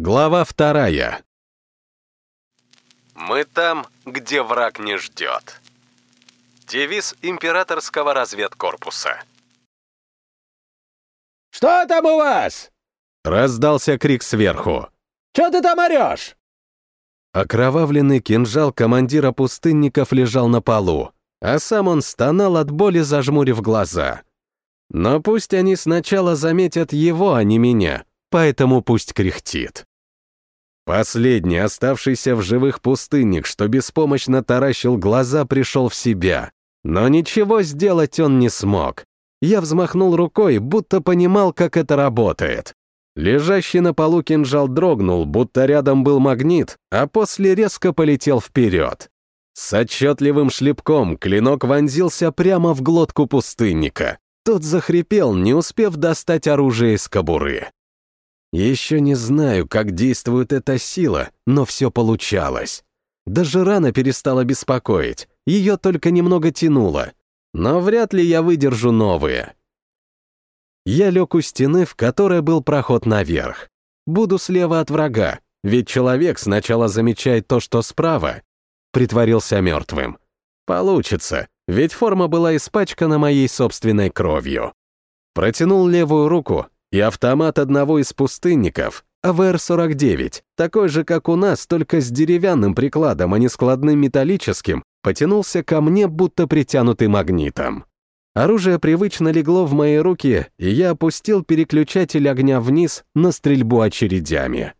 Глава вторая. Мы там, где враг не ждет. Девиз императорского разведкорпуса. «Что там у вас?» — раздался крик сверху. «Чё ты там орёшь?» Окровавленный кинжал командира пустынников лежал на полу, а сам он стонал от боли, зажмурив глаза. Но пусть они сначала заметят его, а не меня, поэтому пусть кряхтит. Последний, оставшийся в живых пустынник, что беспомощно таращил глаза, пришел в себя. Но ничего сделать он не смог. Я взмахнул рукой, будто понимал, как это работает. Лежащий на полу кинжал дрогнул, будто рядом был магнит, а после резко полетел вперед. С отчетливым шлепком клинок вонзился прямо в глотку пустынника. Тот захрипел, не успев достать оружие из кобуры. Еще не знаю, как действует эта сила, но все получалось. Даже рана перестала беспокоить, ее только немного тянуло. Но вряд ли я выдержу новые. Я лег у стены, в которой был проход наверх. Буду слева от врага, ведь человек сначала замечает то, что справа. Притворился мертвым. Получится, ведь форма была испачкана моей собственной кровью. Протянул левую руку, и автомат одного из пустынников, АВР-49, такой же, как у нас, только с деревянным прикладом, а не складным металлическим, потянулся ко мне, будто притянутый магнитом. Оружие привычно легло в мои руки, и я опустил переключатель огня вниз на стрельбу очередями.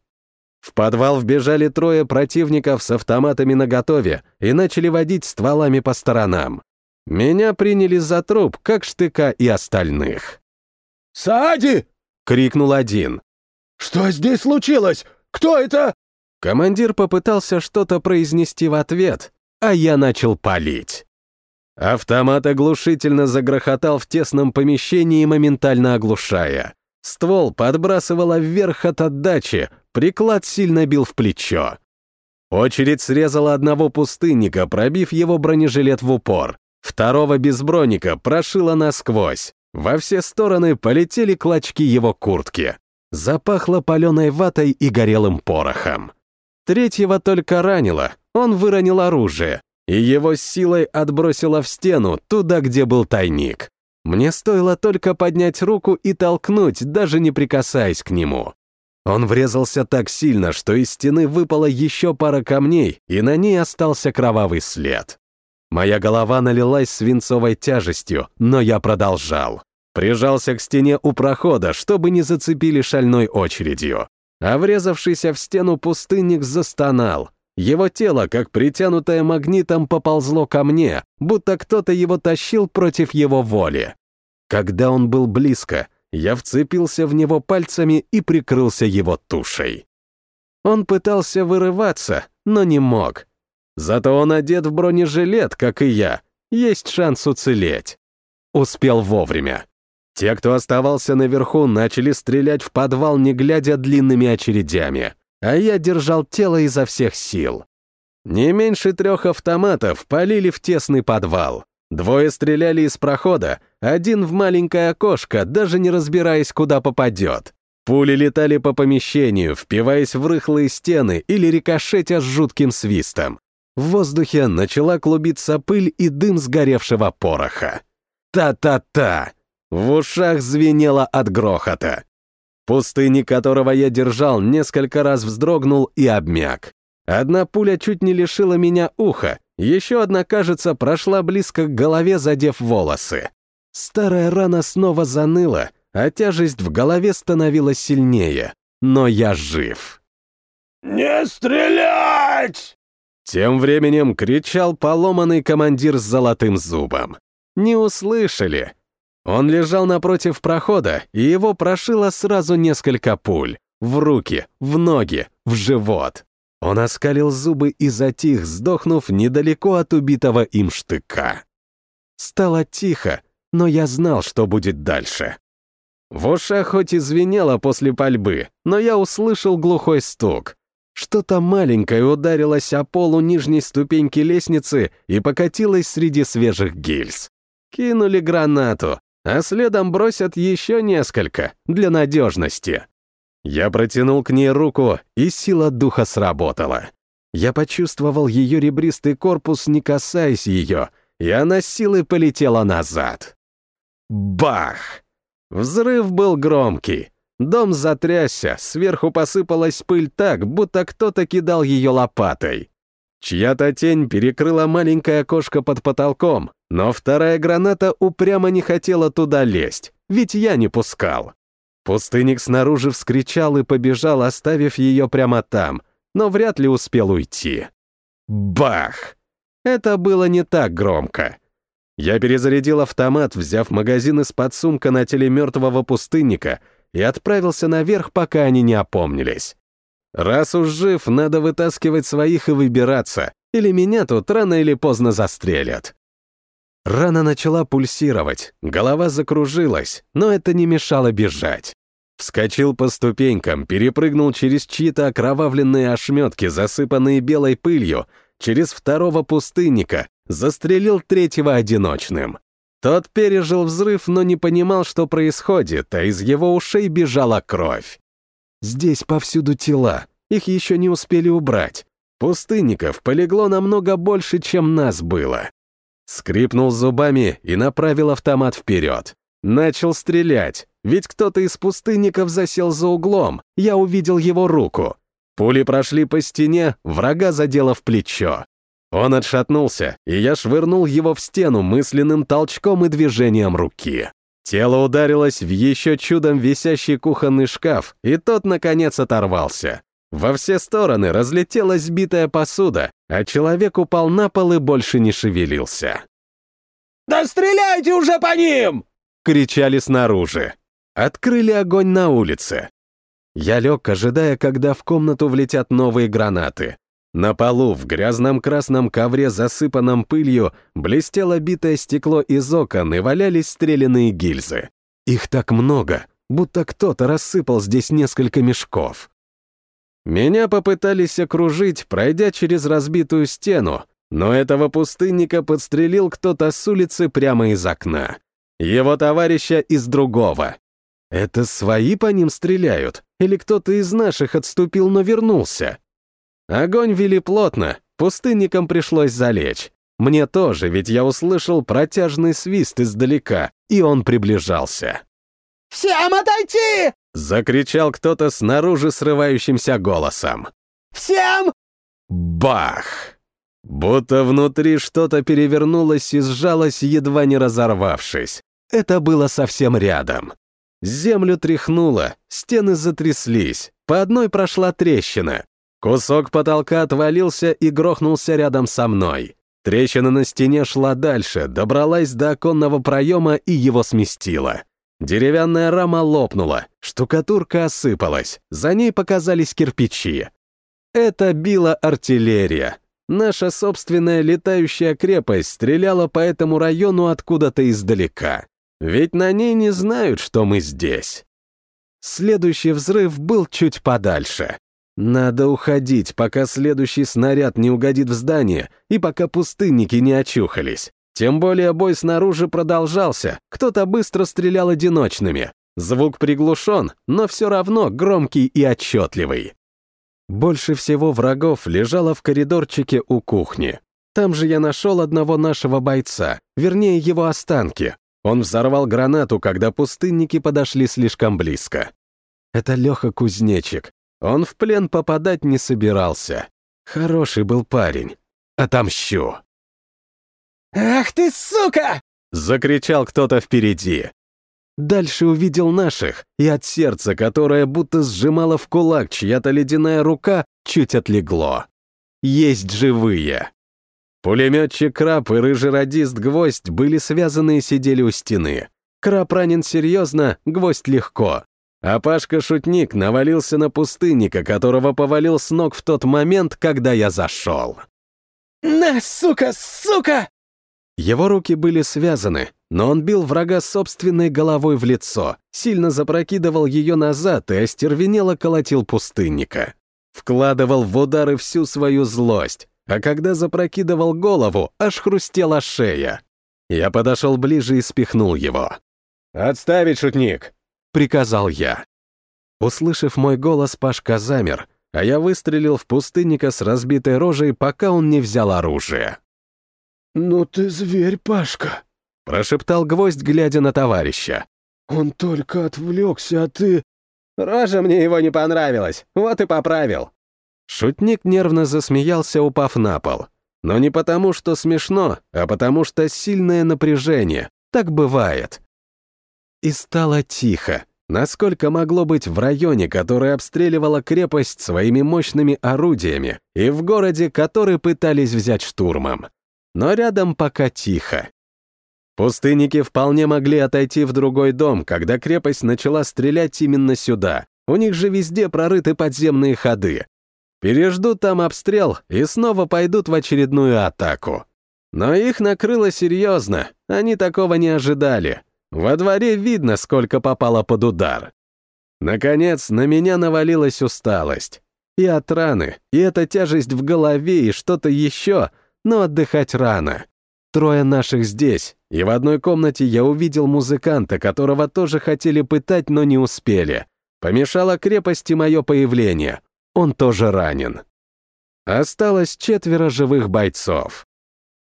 В подвал вбежали трое противников с автоматами наготове и начали водить стволами по сторонам. Меня приняли за труп, как штыка и остальных. «Саади!» — крикнул один. «Что здесь случилось? Кто это?» Командир попытался что-то произнести в ответ, а я начал палить. Автомат оглушительно загрохотал в тесном помещении, моментально оглушая. Ствол подбрасывало вверх от отдачи, приклад сильно бил в плечо. Очередь срезала одного пустынника, пробив его бронежилет в упор. Второго без броника прошила насквозь. Во все стороны полетели клочки его куртки. Запахло паленой ватой и горелым порохом. Третьего только ранило, он выронил оружие, и его силой отбросило в стену, туда, где был тайник. Мне стоило только поднять руку и толкнуть, даже не прикасаясь к нему. Он врезался так сильно, что из стены выпала еще пара камней, и на ней остался кровавый след. Моя голова налилась свинцовой тяжестью, но я продолжал. Прижался к стене у прохода, чтобы не зацепили шальной очередью. А врезавшийся в стену пустынник застонал. Его тело, как притянутое магнитом, поползло ко мне, будто кто-то его тащил против его воли. Когда он был близко, я вцепился в него пальцами и прикрылся его тушей. Он пытался вырываться, но не мог. Зато он одет в бронежилет, как и я. Есть шанс уцелеть. Успел вовремя. Те, кто оставался наверху, начали стрелять в подвал, не глядя длинными очередями, а я держал тело изо всех сил. Не меньше трех автоматов полили в тесный подвал. Двое стреляли из прохода, один в маленькое окошко, даже не разбираясь, куда попадет. Пули летали по помещению, впиваясь в рыхлые стены или рикошетя с жутким свистом. В воздухе начала клубиться пыль и дым сгоревшего пороха. Та-та-та! В ушах звенело от грохота. Пустынник, которого я держал, несколько раз вздрогнул и обмяк. Одна пуля чуть не лишила меня уха, еще одна, кажется, прошла близко к голове, задев волосы. Старая рана снова заныла, а тяжесть в голове становилась сильнее. Но я жив. «Не стрелять!» Тем временем кричал поломанный командир с золотым зубом. Не услышали. Он лежал напротив прохода, и его прошило сразу несколько пуль. В руки, в ноги, в живот. Он оскалил зубы и затих, сдохнув недалеко от убитого им штыка. Стало тихо, но я знал, что будет дальше. В ушах хоть и звенело после пальбы, но я услышал глухой стук. Что-то маленькое ударилось о полу нижней ступеньки лестницы и покатилось среди свежих гильз. Кинули гранату, а следом бросят еще несколько, для надежности. Я протянул к ней руку, и сила духа сработала. Я почувствовал ее ребристый корпус, не касаясь ее, и она силой полетела назад. Бах! Взрыв был громкий. Дом затрясся, сверху посыпалась пыль так, будто кто-то кидал ее лопатой. Чья-то тень перекрыла маленькое окошко под потолком, но вторая граната упрямо не хотела туда лезть, ведь я не пускал. Пустынник снаружи вскричал и побежал, оставив ее прямо там, но вряд ли успел уйти. Бах! Это было не так громко. Я перезарядил автомат, взяв магазин из-под сумка на теле мертвого пустынника и отправился наверх, пока они не опомнились. Раз уж жив, надо вытаскивать своих и выбираться, или меня тут рано или поздно застрелят. Рана начала пульсировать, голова закружилась, но это не мешало бежать. Вскочил по ступенькам, перепрыгнул через чьи-то окровавленные ошметки, засыпанные белой пылью, через второго пустынника, застрелил третьего одиночным. Тот пережил взрыв, но не понимал, что происходит, а из его ушей бежала кровь. Здесь повсюду тела, их еще не успели убрать. Пустынников полегло намного больше, чем нас было. Скрипнул зубами и направил автомат вперед. Начал стрелять, ведь кто-то из пустынников засел за углом, я увидел его руку. Пули прошли по стене, врага задело в плечо. Он отшатнулся, и я швырнул его в стену мысленным толчком и движением руки. Тело ударилось в еще чудом висящий кухонный шкаф, и тот, наконец, оторвался. Во все стороны разлетелась битая посуда, а человек упал на пол и больше не шевелился. «Да стреляйте уже по ним!» — кричали снаружи. Открыли огонь на улице. Я лег, ожидая, когда в комнату влетят новые гранаты. На полу, в грязном красном ковре, засыпанном пылью, блестело битое стекло из окон и валялись стреляные гильзы. Их так много, будто кто-то рассыпал здесь несколько мешков. Меня попытались окружить, пройдя через разбитую стену, но этого пустынника подстрелил кто-то с улицы прямо из окна. Его товарища из другого. Это свои по ним стреляют? Или кто-то из наших отступил, но вернулся? Огонь вели плотно, пустынникам пришлось залечь. Мне тоже, ведь я услышал протяжный свист издалека, и он приближался. «Всем отойти!» — закричал кто-то снаружи срывающимся голосом. «Всем!» Бах! Будто внутри что-то перевернулось и сжалось, едва не разорвавшись. Это было совсем рядом. Землю тряхнуло, стены затряслись, по одной прошла трещина. Кусок потолка отвалился и грохнулся рядом со мной. Трещина на стене шла дальше, добралась до оконного проема и его сместила. Деревянная рама лопнула, штукатурка осыпалась, за ней показались кирпичи. Это била артиллерия. Наша собственная летающая крепость стреляла по этому району откуда-то издалека. Ведь на ней не знают, что мы здесь. Следующий взрыв был чуть подальше. Надо уходить, пока следующий снаряд не угодит в здание и пока пустынники не очухались. Тем более бой снаружи продолжался, кто-то быстро стрелял одиночными. Звук приглушен, но все равно громкий и отчетливый. Больше всего врагов лежало в коридорчике у кухни. Там же я нашел одного нашего бойца, вернее его останки. Он взорвал гранату, когда пустынники подошли слишком близко. Это Леха Кузнечик. Он в плен попадать не собирался. Хороший был парень. Отомщу. «Ах ты, сука!» — закричал кто-то впереди. Дальше увидел наших, и от сердца, которое будто сжимало в кулак чья-то ледяная рука, чуть отлегло. Есть живые. Пулеметчик Краб и рыжий радист Гвоздь были связаны и сидели у стены. Краб ранен серьезно, Гвоздь легко. А Пашка-шутник навалился на пустынника, которого повалил с ног в тот момент, когда я зашел. «На, сука, сука!» Его руки были связаны, но он бил врага собственной головой в лицо, сильно запрокидывал ее назад и остервенело колотил пустынника. Вкладывал в удары всю свою злость, а когда запрокидывал голову, аж хрустела шея. Я подошел ближе и спихнул его. «Отставить, шутник!» — приказал я. Услышав мой голос, Пашка замер, а я выстрелил в пустынника с разбитой рожей, пока он не взял оружие. «Ну ты зверь, Пашка!» — прошептал гвоздь, глядя на товарища. «Он только отвлекся, а ты...» «Рожа мне его не понравилась, вот и поправил». Шутник нервно засмеялся, упав на пол. Но не потому, что смешно, а потому что сильное напряжение. Так бывает. И стало тихо, насколько могло быть в районе, который обстреливала крепость своими мощными орудиями, и в городе, который пытались взять штурмом. Но рядом пока тихо. Пустынники вполне могли отойти в другой дом, когда крепость начала стрелять именно сюда. У них же везде прорыты подземные ходы. Переждут там обстрел и снова пойдут в очередную атаку. Но их накрыло серьезно, они такого не ожидали. Во дворе видно, сколько попало под удар. Наконец, на меня навалилась усталость. И от раны, и эта тяжесть в голове, и что-то еще, но отдыхать рано. Трое наших здесь, и в одной комнате я увидел музыканта, которого тоже хотели пытать, но не успели. Помешало крепости мое появление. Он тоже ранен. Осталось четверо живых бойцов.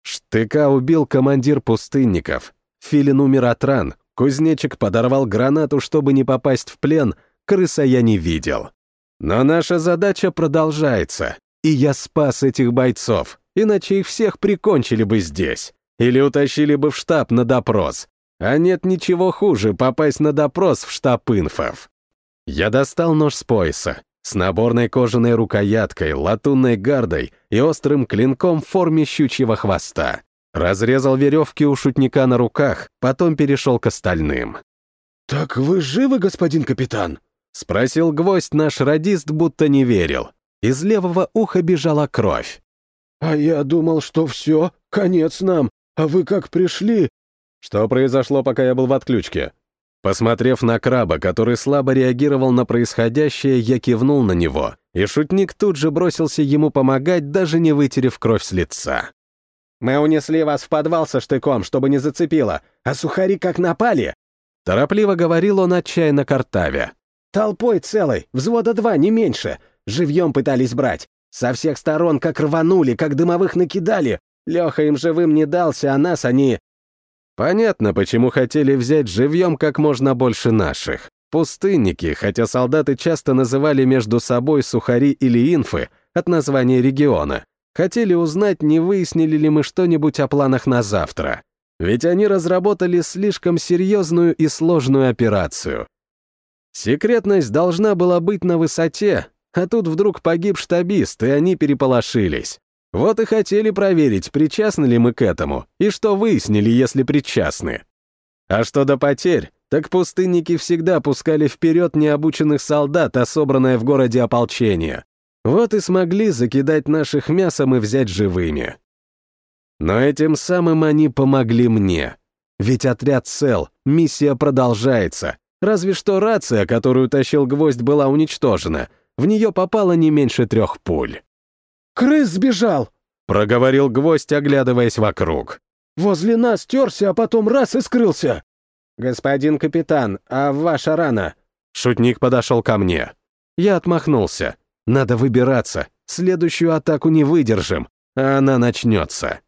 Штыка убил командир пустынников. Филин умер от ран. Кузнечик подорвал гранату, чтобы не попасть в плен. Крыса я не видел. Но наша задача продолжается. И я спас этих бойцов, иначе их всех прикончили бы здесь. Или утащили бы в штаб на допрос. А нет ничего хуже попасть на допрос в штаб инфов. Я достал нож с пояса, с наборной кожаной рукояткой, латунной гардой и острым клинком в форме щучьего хвоста. Разрезал веревки у шутника на руках, потом перешел к остальным. «Так вы живы, господин капитан?» — спросил гвоздь наш радист, будто не верил. Из левого уха бежала кровь. «А я думал, что все, конец нам, а вы как пришли?» «Что произошло, пока я был в отключке?» Посмотрев на краба, который слабо реагировал на происходящее, я кивнул на него, и шутник тут же бросился ему помогать, даже не вытерев кровь с лица. «Мы унесли вас в подвал со штыком, чтобы не зацепило, а сухари как напали!» Торопливо говорил он отчаянно картавя. «Толпой целой, взвода два, не меньше. Живьем пытались брать. Со всех сторон как рванули, как дымовых накидали. Леха им живым не дался, а нас они Понятно, почему хотели взять живьем как можно больше наших. Пустынники, хотя солдаты часто называли между собой сухари или инфы от названия региона, хотели узнать, не выяснили ли мы что-нибудь о планах на завтра. Ведь они разработали слишком серьезную и сложную операцию. Секретность должна была быть на высоте, а тут вдруг погиб штабист, и они переполошились. Вот и хотели проверить, причастны ли мы к этому, и что выяснили, если причастны. А что до потерь, так пустынники всегда пускали вперед необученных солдат, а собранное в городе ополчение. Вот и смогли закидать наших мясом и взять живыми. Но этим самым они помогли мне. Ведь отряд цел, миссия продолжается. Разве что рация, которую тащил гвоздь, была уничтожена. В нее попало не меньше трех пуль. «Крыс сбежал!» — проговорил гвоздь, оглядываясь вокруг. «Возле нас терся, а потом раз и скрылся!» «Господин капитан, а ваша рана?» Шутник подошел ко мне. Я отмахнулся. «Надо выбираться. Следующую атаку не выдержим, а она начнется».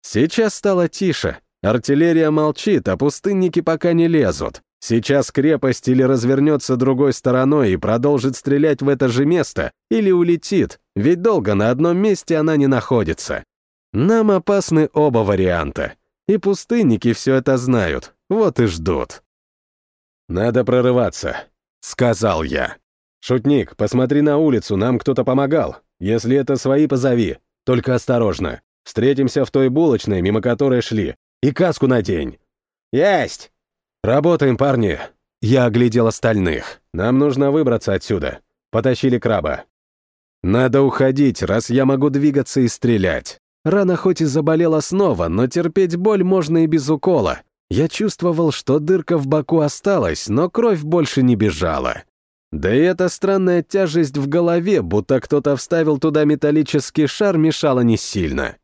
Сейчас стало тише. Артиллерия молчит, а пустынники пока не лезут. Сейчас крепость или развернется другой стороной и продолжит стрелять в это же место, или улетит, ведь долго на одном месте она не находится. Нам опасны оба варианта. И пустынники все это знают, вот и ждут. «Надо прорываться», — сказал я. «Шутник, посмотри на улицу, нам кто-то помогал. Если это свои, позови. Только осторожно. Встретимся в той булочной, мимо которой шли. И каску надень». «Есть!» «Работаем, парни!» Я оглядел остальных. «Нам нужно выбраться отсюда. Потащили краба». «Надо уходить, раз я могу двигаться и стрелять. Рана хоть и заболела снова, но терпеть боль можно и без укола. Я чувствовал, что дырка в боку осталась, но кровь больше не бежала. Да и эта странная тяжесть в голове, будто кто-то вставил туда металлический шар, мешала не сильно.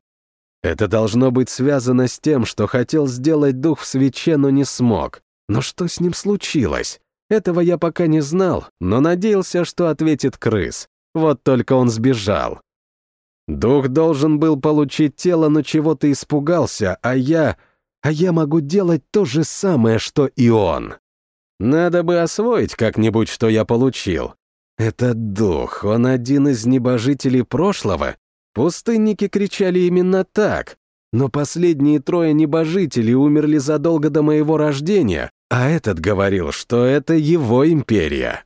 Это должно быть связано с тем, что хотел сделать дух в свече, но не смог. Но что с ним случилось? Этого я пока не знал, но надеялся, что ответит крыс. Вот только он сбежал. Дух должен был получить тело, но чего-то испугался, а я... А я могу делать то же самое, что и он. Надо бы освоить как-нибудь, что я получил. Этот дух, он один из небожителей прошлого? Пустынники кричали именно так. Но последние трое небожителей умерли задолго до моего рождения, а этот говорил, что это его империя.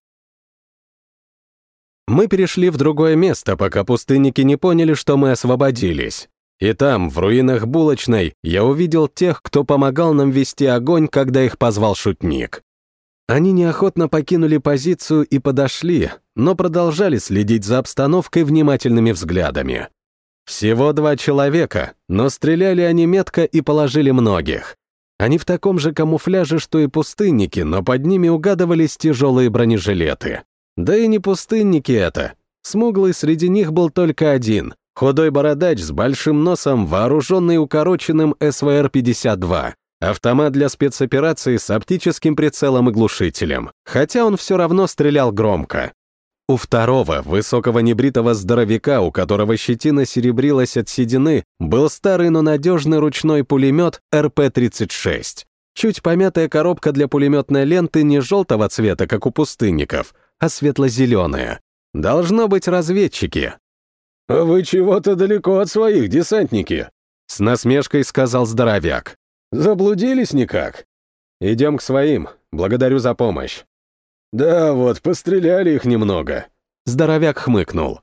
Мы перешли в другое место, пока пустынники не поняли, что мы освободились. И там, в руинах булочной, я увидел тех, кто помогал нам вести огонь, когда их позвал шутник. Они неохотно покинули позицию и подошли, но продолжали следить за обстановкой внимательными взглядами. Всего два человека, но стреляли они метко и положили многих. Они в таком же камуфляже, что и пустынники, но под ними угадывались тяжелые бронежилеты. Да и не пустынники это. Смуглый среди них был только один. Худой бородач с большим носом, вооруженный укороченным СВР-52. Автомат для спецоперации с оптическим прицелом и глушителем. Хотя он все равно стрелял громко. У второго, высокого небритого здоровяка, у которого щетина серебрилась от седины, был старый, но надежный ручной пулемет РП-36. Чуть помятая коробка для пулеметной ленты не желтого цвета, как у пустынников, а светло-зеленая. Должно быть разведчики. «А вы чего-то далеко от своих, десантники», — с насмешкой сказал здоровяк. «Заблудились никак?» «Идем к своим. Благодарю за помощь». «Да вот, постреляли их немного». Здоровяк хмыкнул.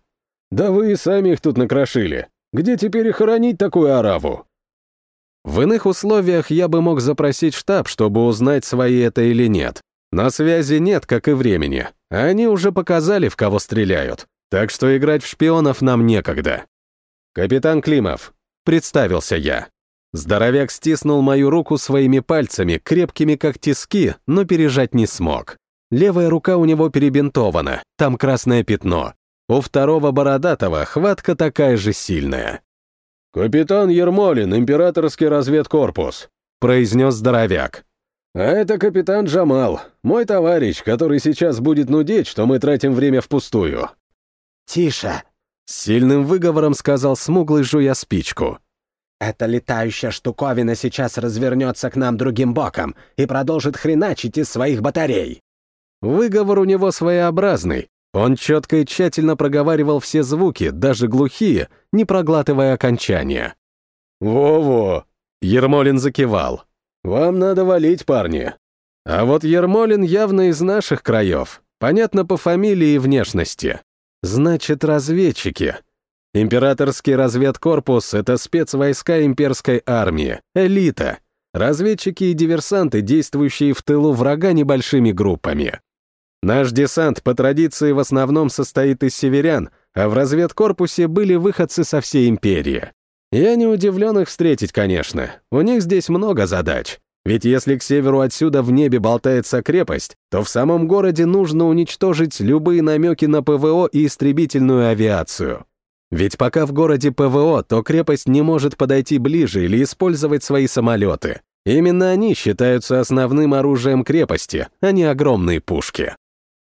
«Да вы и сами их тут накрошили. Где теперь хоронить такую ораву?» В иных условиях я бы мог запросить штаб, чтобы узнать, свои это или нет. Но связи нет, как и времени. Они уже показали, в кого стреляют. Так что играть в шпионов нам некогда. «Капитан Климов», — представился я. Здоровяк стиснул мою руку своими пальцами, крепкими как тиски, но пережать не смог. Левая рука у него перебинтована, там красное пятно. У второго бородатого хватка такая же сильная. «Капитан Ермолин, императорский разведкорпус», — произнес здоровяк. «А это капитан Джамал, мой товарищ, который сейчас будет нудеть, что мы тратим время впустую». «Тише!» — с сильным выговором сказал смуглый, жуя спичку. «Эта летающая штуковина сейчас развернется к нам другим боком и продолжит хреначить из своих батарей». Выговор у него своеобразный. Он четко и тщательно проговаривал все звуки, даже глухие, не проглатывая окончания. «Во-во!» — Ермолин закивал. «Вам надо валить, парни». А вот Ермолин явно из наших краев. Понятно по фамилии и внешности. Значит, разведчики. Императорский разведкорпус — это спецвойска имперской армии, элита. Разведчики и диверсанты, действующие в тылу врага небольшими группами. Наш десант по традиции в основном состоит из северян, а в разведкорпусе были выходцы со всей империи. Я не удивлен их встретить, конечно. У них здесь много задач. Ведь если к северу отсюда в небе болтается крепость, то в самом городе нужно уничтожить любые намеки на ПВО и истребительную авиацию. Ведь пока в городе ПВО, то крепость не может подойти ближе или использовать свои самолеты. Именно они считаются основным оружием крепости, а не огромные пушки.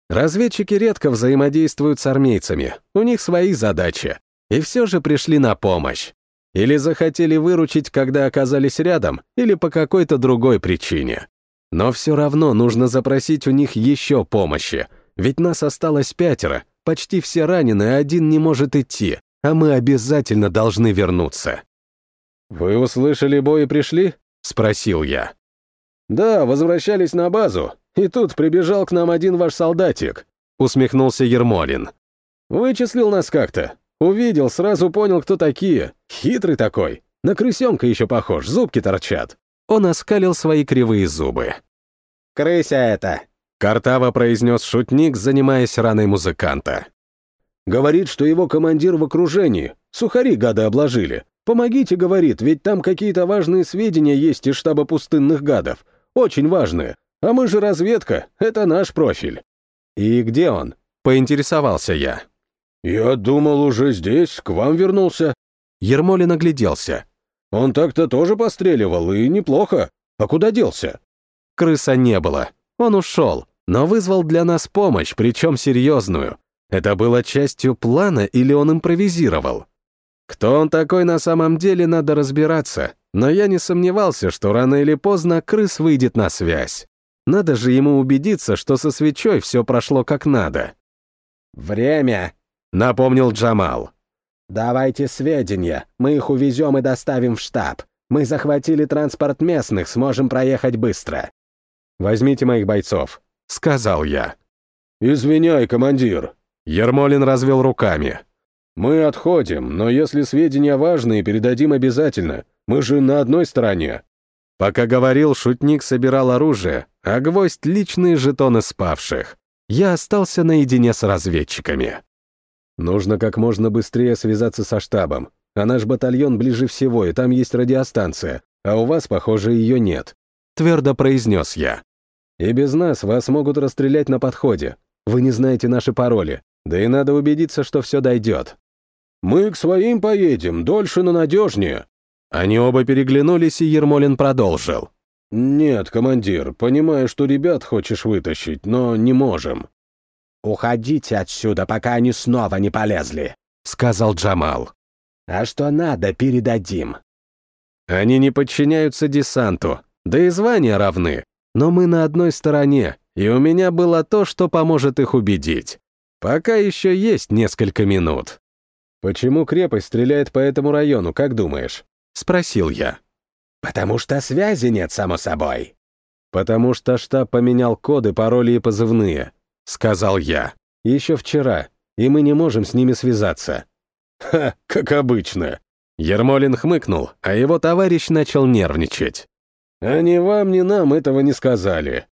Разведчики редко взаимодействуют с армейцами, у них свои задачи, и все же пришли на помощь. Или захотели выручить, когда оказались рядом, или по какой-то другой причине. Но все равно нужно запросить у них еще помощи, ведь нас осталось пятеро, почти все ранены, один не может идти, а мы обязательно должны вернуться. «Вы услышали бой и пришли?» — спросил я. «Да, возвращались на базу, и тут прибежал к нам один ваш солдатик», — усмехнулся Ермолин. «Вычислил нас как-то. Увидел, сразу понял, кто такие. Хитрый такой. На крысенка еще похож, зубки торчат». Он оскалил свои кривые зубы. «Крыся это!» — картаво произнес шутник, занимаясь раной музыканта. «Говорит, что его командир в окружении. Сухари гады обложили. Помогите, — говорит, — ведь там какие-то важные сведения есть из штаба пустынных гадов. Очень важные. А мы же разведка, это наш профиль». «И где он?» — поинтересовался я. «Я думал, уже здесь, к вам вернулся». Ермолин огляделся. «Он так-то тоже постреливал, и неплохо. А куда делся?» Крыса не было. Он ушел. но вызвал для нас помощь, причем серьезную. Это было частью плана или он импровизировал? Кто он такой на самом деле, надо разбираться, но я не сомневался, что рано или поздно крыс выйдет на связь. Надо же ему убедиться, что со свечой все прошло как надо. «Время!» — напомнил Джамал. «Давайте сведения, мы их увезем и доставим в штаб. Мы захватили транспорт местных, сможем проехать быстро». «Возьмите моих бойцов», — сказал я. «Извиняй, командир». Ермолин развел руками. «Мы отходим, но если сведения важные, передадим обязательно. Мы же на одной стороне». Пока говорил, шутник собирал оружие, а гвоздь — личные жетоны спавших. Я остался наедине с разведчиками. Нужно как можно быстрее связаться со штабом. А наш батальон ближе всего, и там есть радиостанция, а у вас, похоже, ее нет. Твердо произнес я. И без нас вас могут расстрелять на подходе. Вы не знаете наши пароли. Да и надо убедиться, что все дойдет. «Мы к своим поедем, дольше, но надежнее». Они оба переглянулись, и Ермолин продолжил. «Нет, командир, понимаю, что ребят хочешь вытащить, но не можем». «Уходите отсюда, пока они снова не полезли», — сказал Джамал. «А что надо, передадим». Они не подчиняются десанту, да и звания равны, но мы на одной стороне, и у меня было то, что поможет их убедить. Пока еще есть несколько минут. «Почему крепость стреляет по этому району, как думаешь?» — спросил я. «Потому что связи нет, само собой». «Потому что штаб поменял коды, пароли и позывные», — сказал я. «Еще вчера, и мы не можем с ними связаться». «Ха, как обычно». Ермолин хмыкнул, а его товарищ начал нервничать. «А ни вам, ни нам этого не сказали».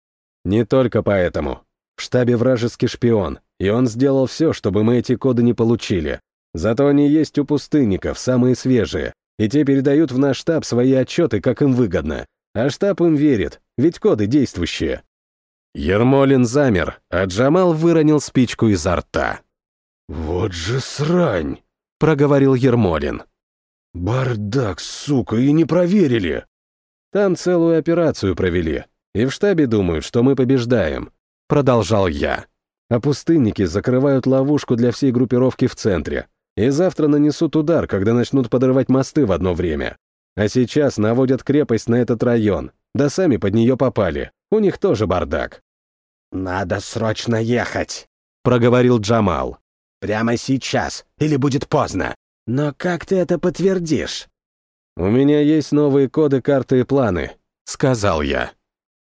«Не только поэтому. В штабе вражеский шпион, и он сделал все, чтобы мы эти коды не получили. Зато они есть у пустынников, самые свежие, и те передают в наш штаб свои отчеты, как им выгодно. А штаб им верит, ведь коды действующие». Ермолин замер, а Джамал выронил спичку изо рта. «Вот же срань!» — проговорил Ермолин. «Бардак, сука, и не проверили!» «Там целую операцию провели, и в штабе думают, что мы побеждаем», — продолжал я. «А пустынники закрывают ловушку для всей группировки в центре, и завтра нанесут удар, когда начнут подрывать мосты в одно время. А сейчас наводят крепость на этот район, да сами под нее попали. У них тоже бардак. «Надо срочно ехать», — проговорил Джамал. «Прямо сейчас, или будет поздно. Но как ты это подтвердишь?» «У меня есть новые коды, карты и планы», — сказал я.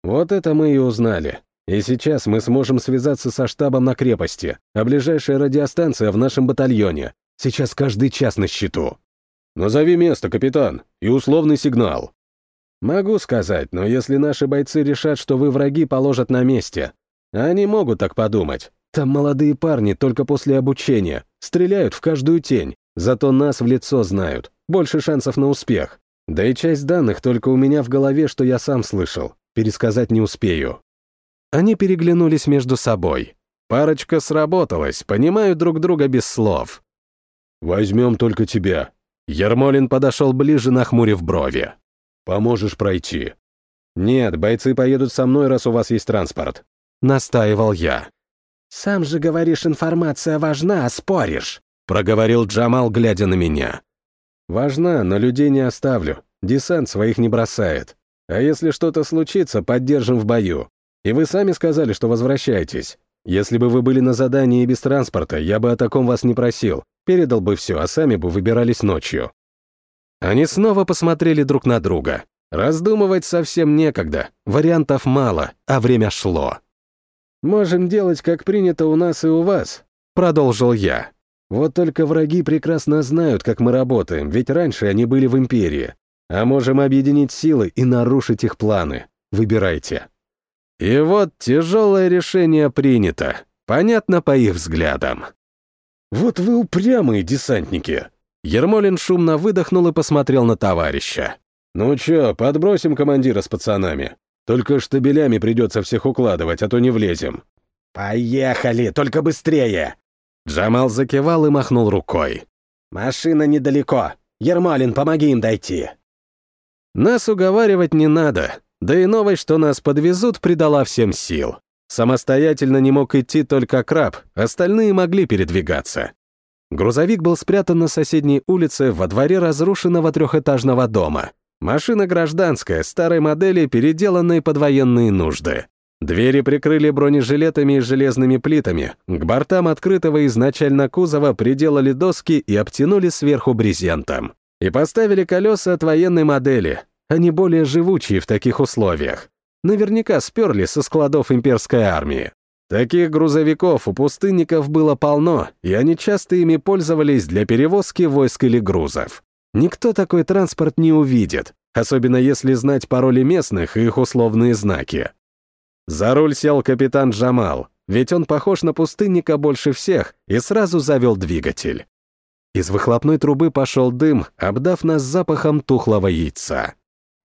«Вот это мы и узнали. И сейчас мы сможем связаться со штабом на крепости, а ближайшая радиостанция в нашем батальоне. Сейчас каждый час на счету. Назови место, капитан, и условный сигнал. Могу сказать, но если наши бойцы решат, что вы враги, положат на месте. Они могут так подумать. Там молодые парни только после обучения, стреляют в каждую тень, зато нас в лицо знают, больше шансов на успех. Да и часть данных только у меня в голове, что я сам слышал. Пересказать не успею. Они переглянулись между собой. Парочка сработалась, понимают друг друга без слов. «Возьмем только тебя». Ермолин подошел ближе, нахмурив брови. «Поможешь пройти». «Нет, бойцы поедут со мной, раз у вас есть транспорт», — настаивал я. «Сам же говоришь, информация важна, а споришь», — проговорил Джамал, глядя на меня. «Важна, но людей не оставлю. Десант своих не бросает. А если что-то случится, поддержим в бою. И вы сами сказали, что возвращаетесь. Если бы вы были на задании без транспорта, я бы о таком вас не просил. Передал бы все, а сами бы выбирались ночью». Они снова посмотрели друг на друга. Раздумывать совсем некогда, вариантов мало, а время шло. «Можем делать, как принято у нас и у вас», — продолжил я. «Вот только враги прекрасно знают, как мы работаем, ведь раньше они были в Империи. А можем объединить силы и нарушить их планы. Выбирайте». И вот тяжелое решение принято, понятно по их взглядам. «Вот вы упрямые десантники!» Ермолин шумно выдохнул и посмотрел на товарища. «Ну чё, подбросим командира с пацанами? Только штабелями придется всех укладывать, а то не влезем». «Поехали, только быстрее!» Джамал закивал и махнул рукой. «Машина недалеко. Ермолин, помоги им дойти». Нас уговаривать не надо, да и новость, что нас подвезут, придала всем сил. Самостоятельно не мог идти только краб, остальные могли передвигаться. Грузовик был спрятан на соседней улице во дворе разрушенного трехэтажного дома. Машина гражданская, старой модели, переделанной под военные нужды. Двери прикрыли бронежилетами и железными плитами, к бортам открытого изначально кузова приделали доски и обтянули сверху брезентом. И поставили колеса от военной модели, они более живучие в таких условиях. Наверняка сперли со складов имперской армии. Таких грузовиков у пустынников было полно, и они часто ими пользовались для перевозки войск или грузов. Никто такой транспорт не увидит, особенно если знать пароли местных и их условные знаки. За руль сел капитан Джамал, ведь он похож на пустынника больше всех, и сразу завел двигатель. Из выхлопной трубы пошел дым, обдав нас запахом тухлого яйца.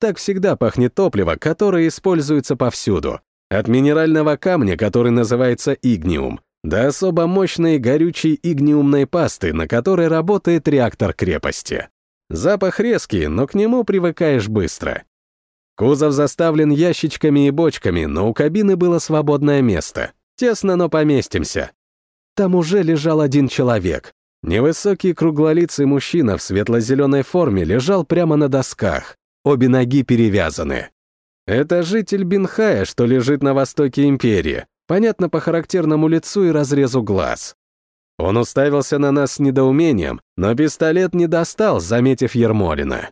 Так всегда пахнет топливо, которое используется повсюду. От минерального камня, который называется игниум, до особо мощной горючей игниумной пасты, на которой работает реактор крепости. Запах резкий, но к нему привыкаешь быстро. Кузов заставлен ящичками и бочками, но у кабины было свободное место. Тесно, но поместимся. Там уже лежал один человек. Невысокий круглолицый мужчина в светло-зеленой форме лежал прямо на досках. Обе ноги перевязаны. Это житель Бинхая, что лежит на востоке империи. Понятно по характерному лицу и разрезу глаз. Он уставился на нас с недоумением, но пистолет не достал, заметив Ермолина.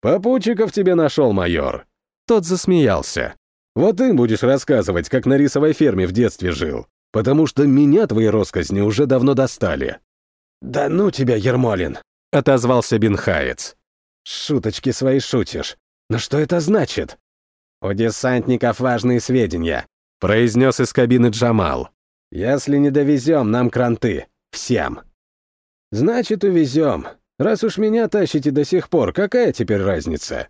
«Попутчиков тебе нашел, майор», тот засмеялся. «Вот им будешь рассказывать, как на рисовой ферме в детстве жил, потому что меня твои росказни уже давно достали». «Да ну тебя, Ермолин!» — отозвался Бенхаец. «Шуточки свои шутишь. Но что это значит?» «У десантников важные сведения», — произнес из кабины Джамал. «Если не довезем, нам кранты. Всем». «Значит, увезем. Раз уж меня тащите до сих пор, какая теперь разница?»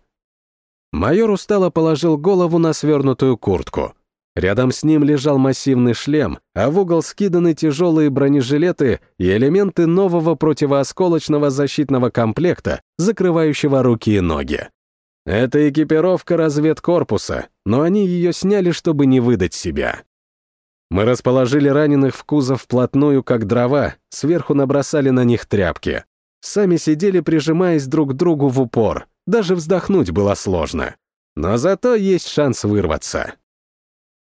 Майор устало положил голову на свернутую куртку. Рядом с ним лежал массивный шлем, а в угол скиданы тяжелые бронежилеты и элементы нового противоосколочного защитного комплекта, закрывающего руки и ноги. Это экипировка разведкорпуса, но они ее сняли, чтобы не выдать себя. Мы расположили раненых в кузов вплотную, как дрова, сверху набросали на них тряпки. Сами сидели, прижимаясь друг к другу в упор, даже вздохнуть было сложно. Но зато есть шанс вырваться.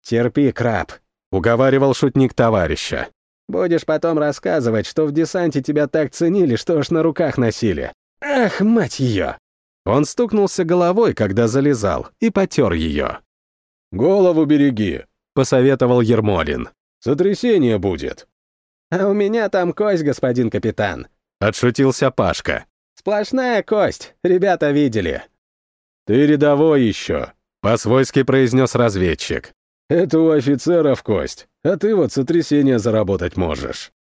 «Терпи, краб», — уговаривал шутник товарища. «Будешь потом рассказывать, что в десанте тебя так ценили, что аж на руках носили. Ах, мать ее!» Он стукнулся головой, когда залезал, и потер ее. «Голову береги», — посоветовал Ермолин. «Сотрясение будет». «А у меня там кость, господин капитан», — отшутился Пашка. Сплошная кость, ребята видели. Ты рядовой еще, по-свойски произнес разведчик. Это у офицеров кость, а ты вот сотрясение заработать можешь.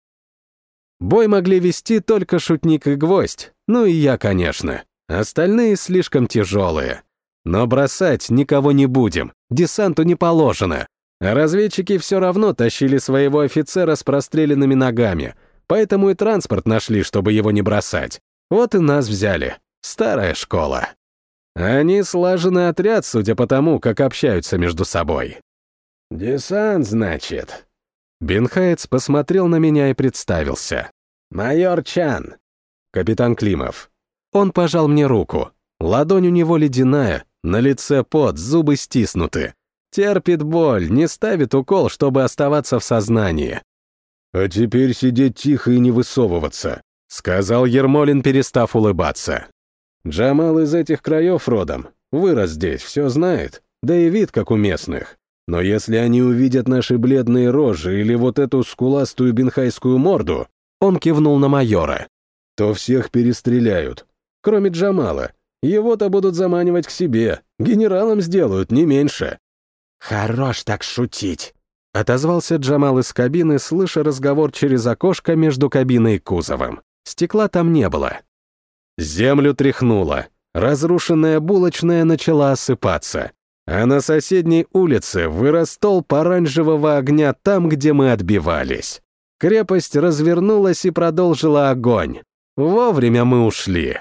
Бой могли вести только шутник и гвоздь, ну и я, конечно. Остальные слишком тяжелые. Но бросать никого не будем, десанту не положено. А разведчики все равно тащили своего офицера с простреленными ногами, поэтому и транспорт нашли, чтобы его не бросать. Вот и нас взяли. Старая школа. Они слаженный отряд, судя по тому, как общаются между собой. «Десант, значит?» Бенхаец посмотрел на меня и представился. «Майор Чан». «Капитан Климов». Он пожал мне руку. Ладонь у него ледяная, на лице пот, зубы стиснуты. Терпит боль, не ставит укол, чтобы оставаться в сознании. «А теперь сидеть тихо и не высовываться», — сказал Ермолин, перестав улыбаться. «Джамал из этих краев родом. Вырос здесь, все знает. Да и вид, как у местных. Но если они увидят наши бледные рожи или вот эту скуластую бенхайскую морду...» Он кивнул на майора. «То всех перестреляют. Кроме Джамала. Его-то будут заманивать к себе. Генералом сделают, не меньше». «Хорош так шутить», — отозвался Джамал из кабины, слыша разговор через окошко между кабиной и кузовом. Стекла там не было. Землю тряхнуло. Разрушенная булочная начала осыпаться. А на соседней улице вырос столб оранжевого огня там, где мы отбивались. Крепость развернулась и продолжила огонь. Вовремя мы ушли.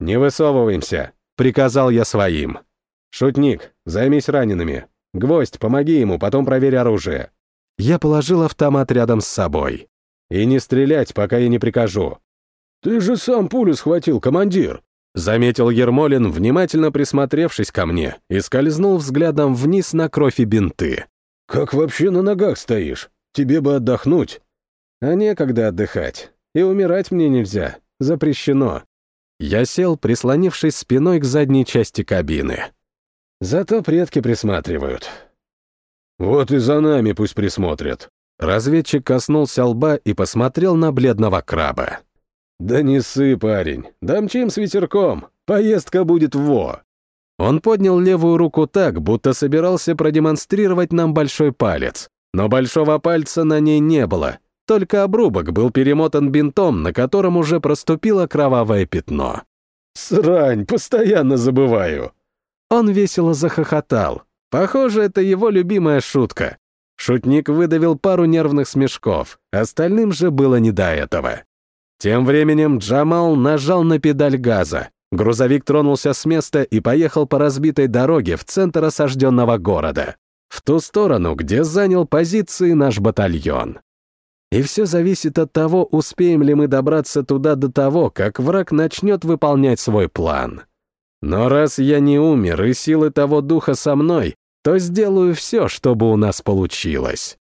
«Не высовываемся», — приказал я своим. «Шутник, займись ранеными. Гвоздь, помоги ему, потом проверь оружие». Я положил автомат рядом с собой. «И не стрелять, пока я не прикажу». «Ты же сам пулю схватил, командир!» Заметил Ермолин, внимательно присмотревшись ко мне, и скользнул взглядом вниз на кровь и бинты. «Как вообще на ногах стоишь? Тебе бы отдохнуть». «А некогда отдыхать. И умирать мне нельзя. Запрещено». Я сел, прислонившись спиной к задней части кабины. Зато предки присматривают. Вот и за нами пусть присмотрят. Разведчик коснулся лба и посмотрел на бледного краба. «Да не ссы, парень, дамчим с ветерком, поездка будет во!» Он поднял левую руку так, будто собирался продемонстрировать нам большой палец, но большого пальца на ней не было, только обрубок был перемотан бинтом, на котором уже проступило кровавое пятно. «Срань, постоянно забываю!» Он весело захохотал. Похоже, это его любимая шутка. Шутник выдавил пару нервных смешков, остальным же было не до этого. Тем временем Джамал нажал на педаль газа. Грузовик тронулся с места и поехал по разбитой дороге в центр осажденного города, в ту сторону, где занял позиции наш батальон. И все зависит от того, успеем ли мы добраться туда до того, как враг начнет выполнять свой план. Но раз я не умер и силы того духа со мной, то сделаю все, чтобы у нас получилось.